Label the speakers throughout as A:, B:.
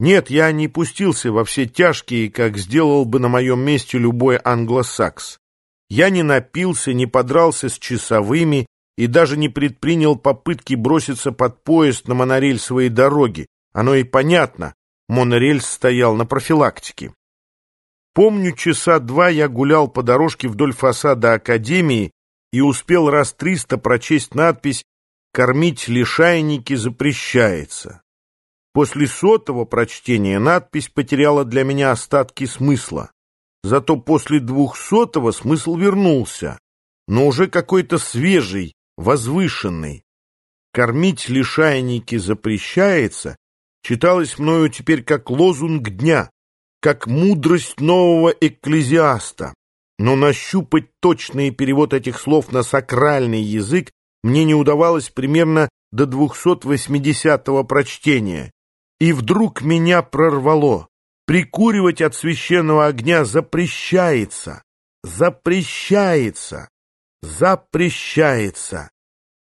A: Нет, я не пустился во все тяжкие, как сделал бы на моем месте любой англосакс. Я не напился, не подрался с часовыми и даже не предпринял попытки броситься под поезд на монорельсовые дороги. Оно и понятно, монорельс стоял на профилактике. Помню, часа два я гулял по дорожке вдоль фасада Академии и успел раз триста прочесть надпись «Кормить лишайники запрещается». После сотого прочтения надпись потеряла для меня остатки смысла. Зато после двухсотого смысл вернулся, но уже какой-то свежий, возвышенный. «Кормить лишайники запрещается» читалось мною теперь как лозунг дня, как мудрость нового экклезиаста. Но нащупать точный перевод этих слов на сакральный язык мне не удавалось примерно до 280-го прочтения. И вдруг меня прорвало. Прикуривать от священного огня запрещается. Запрещается. Запрещается.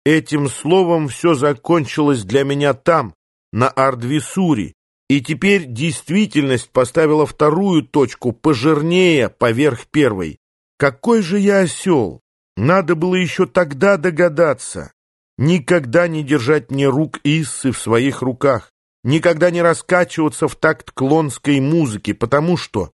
A: Этим словом все закончилось для меня там, на Ардвисуре, и теперь действительность поставила вторую точку пожирнее поверх первой. Какой же я осел! Надо было еще тогда догадаться. Никогда не держать мне рук Иссы в своих руках никогда не раскачиваться в такт клонской музыки, потому что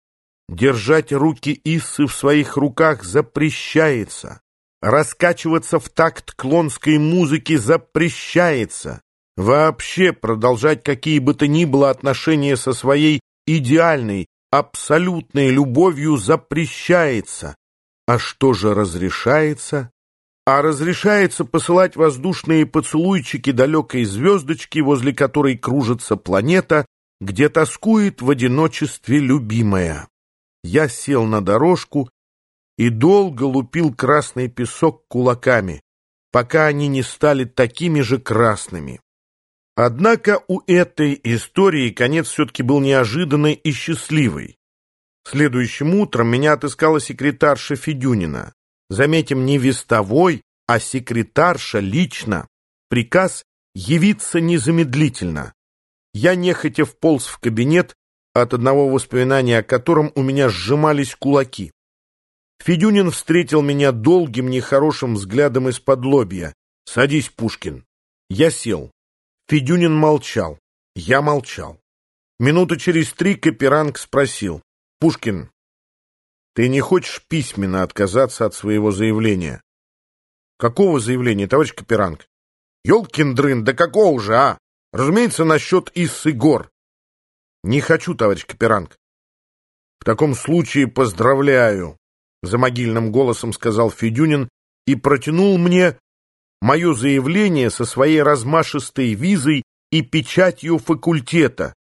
A: держать руки Иссы в своих руках запрещается. Раскачиваться в такт клонской музыки запрещается. Вообще продолжать какие бы то ни было отношения со своей идеальной, абсолютной любовью запрещается. А что же разрешается? А разрешается посылать воздушные поцелуйчики далекой звездочки, возле которой кружится планета, где тоскует в одиночестве любимая. Я сел на дорожку и долго лупил красный песок кулаками, пока они не стали такими же красными. Однако у этой истории конец все-таки был неожиданный и счастливый. Следующим утром меня отыскала секретарша Федюнина. Заметим, не вестовой, а секретарша лично. Приказ явиться незамедлительно. Я нехотя вполз в кабинет, от одного воспоминания о котором у меня сжимались кулаки. Федюнин встретил меня долгим, нехорошим взглядом из-под лобья. «Садись, Пушкин». Я сел. Федюнин молчал. Я молчал. Минуты через три Каперанг спросил. «Пушкин, ты не хочешь письменно отказаться от своего заявления? Какого заявления, товарищ Каперанг? Ёлкин дрын, да какого же, а? Разумеется, насчет Иссы гор. Не хочу, товарищ Каперанг. В таком случае поздравляю, за могильным голосом сказал Федюнин и протянул мне мое заявление со своей размашистой визой и печатью факультета.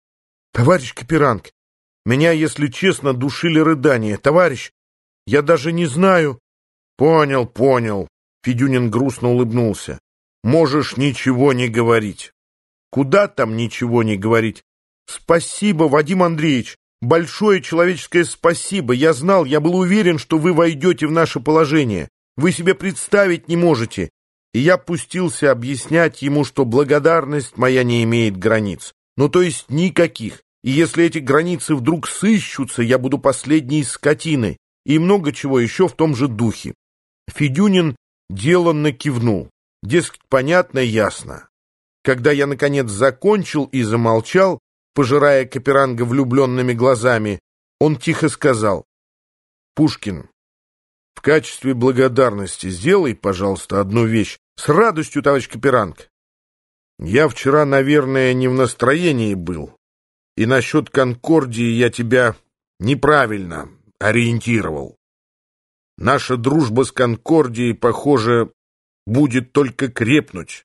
A: Товарищ Каперанг, меня, если честно, душили рыдания. Товарищ, я даже не знаю. Понял, понял. Федюнин грустно улыбнулся. Можешь ничего не говорить. Куда там ничего не говорить? Спасибо, Вадим Андреевич. Большое человеческое спасибо. Я знал, я был уверен, что вы войдете в наше положение. Вы себе представить не можете. И я пустился объяснять ему, что благодарность моя не имеет границ. Ну, то есть никаких. И если эти границы вдруг сыщутся, я буду последней скотиной. И много чего еще в том же духе. Федюнин деланно кивнул. Дескать, понятно, ясно. Когда я, наконец, закончил и замолчал, пожирая Каперанга влюбленными глазами, он тихо сказал, «Пушкин, в качестве благодарности сделай, пожалуйста, одну вещь. С радостью, товарищ Каперанг. Я вчера, наверное, не в настроении был. И насчет Конкордии я тебя неправильно ориентировал. Наша дружба с Конкордией, похоже, будет только крепнуть.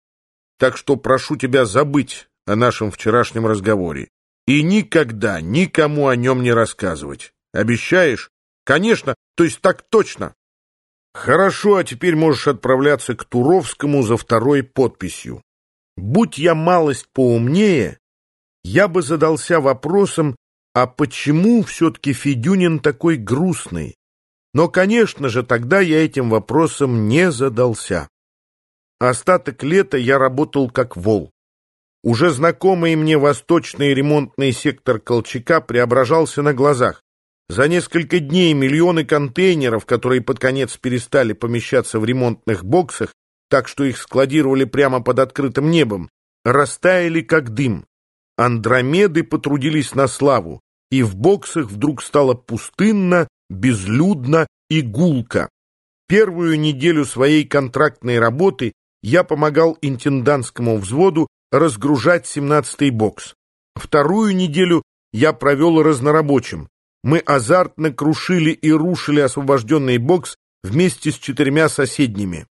A: Так что прошу тебя забыть о нашем вчерашнем разговоре и никогда никому о нем не рассказывать. Обещаешь? Конечно, то есть так точно. Хорошо, а теперь можешь отправляться к Туровскому за второй подписью. Будь я малость поумнее, я бы задался вопросом, а почему все-таки Федюнин такой грустный? Но, конечно же, тогда я этим вопросом не задался. Остаток лета я работал как вол. Уже знакомый мне восточный ремонтный сектор Колчака преображался на глазах. За несколько дней миллионы контейнеров, которые под конец перестали помещаться в ремонтных боксах, так что их складировали прямо под открытым небом, растаяли как дым. Андромеды потрудились на славу, и в боксах вдруг стало пустынно, безлюдно и гулко. Первую неделю своей контрактной работы я помогал интендантскому взводу разгружать 17-й бокс. Вторую неделю я провел разнорабочим. Мы азартно крушили и рушили освобожденный бокс вместе с четырьмя соседними.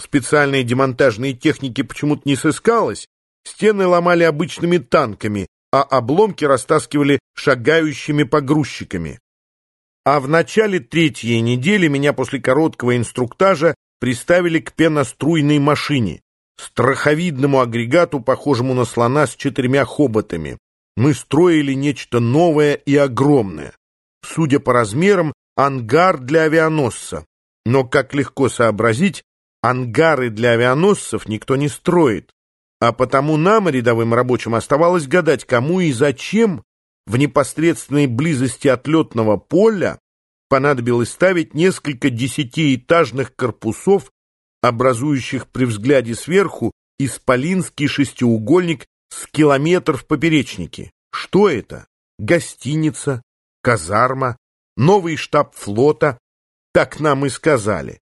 A: Специальной демонтажной техники почему-то не сыскалось, стены ломали обычными танками, а обломки растаскивали шагающими погрузчиками. А в начале третьей недели меня после короткого инструктажа приставили к пеноструйной машине страховидному агрегату, похожему на слона с четырьмя хоботами. Мы строили нечто новое и огромное. Судя по размерам, ангар для авианосца. Но, как легко сообразить, ангары для авианосцев никто не строит. А потому нам, рядовым рабочим, оставалось гадать, кому и зачем в непосредственной близости от летного поля понадобилось ставить несколько десятиэтажных корпусов образующих при взгляде сверху исполинский шестиугольник с километр в поперечнике. Что это? Гостиница, казарма, новый штаб флота, так нам и сказали.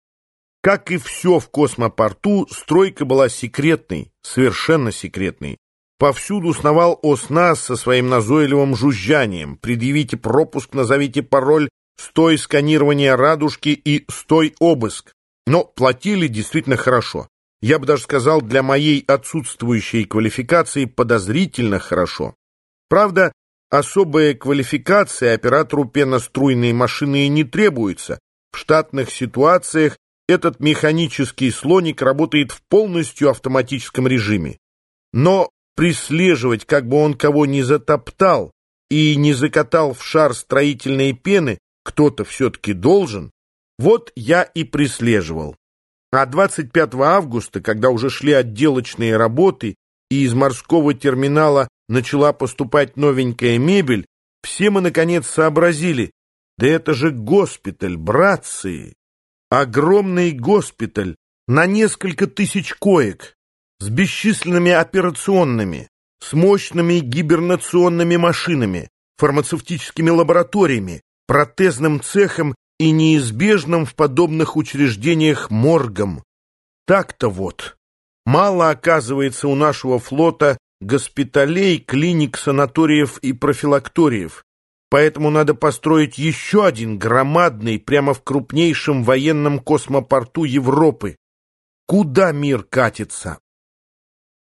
A: Как и все в космопорту, стройка была секретной, совершенно секретной. Повсюду сновал ОСНАС со своим назойливым жужжанием. Предъявите пропуск, назовите пароль, стой сканирование радужки и стой обыск. Но платили действительно хорошо. Я бы даже сказал, для моей отсутствующей квалификации подозрительно хорошо. Правда, особая квалификация оператору пеноструйной машины не требуется. В штатных ситуациях этот механический слоник работает в полностью автоматическом режиме. Но прислеживать, как бы он кого не затоптал и не закатал в шар строительной пены, кто-то все-таки должен, вот я и прислеживал. А 25 августа, когда уже шли отделочные работы и из морского терминала начала поступать новенькая мебель, все мы, наконец, сообразили, да это же госпиталь, братцы! Огромный госпиталь на несколько тысяч коек, с бесчисленными операционными, с мощными гибернационными машинами, фармацевтическими лабораториями, протезным цехом и неизбежным в подобных учреждениях моргом. Так-то вот. Мало, оказывается, у нашего флота госпиталей, клиник, санаториев и профилакториев. Поэтому надо построить еще один громадный, прямо в крупнейшем военном космопорту Европы. Куда мир катится?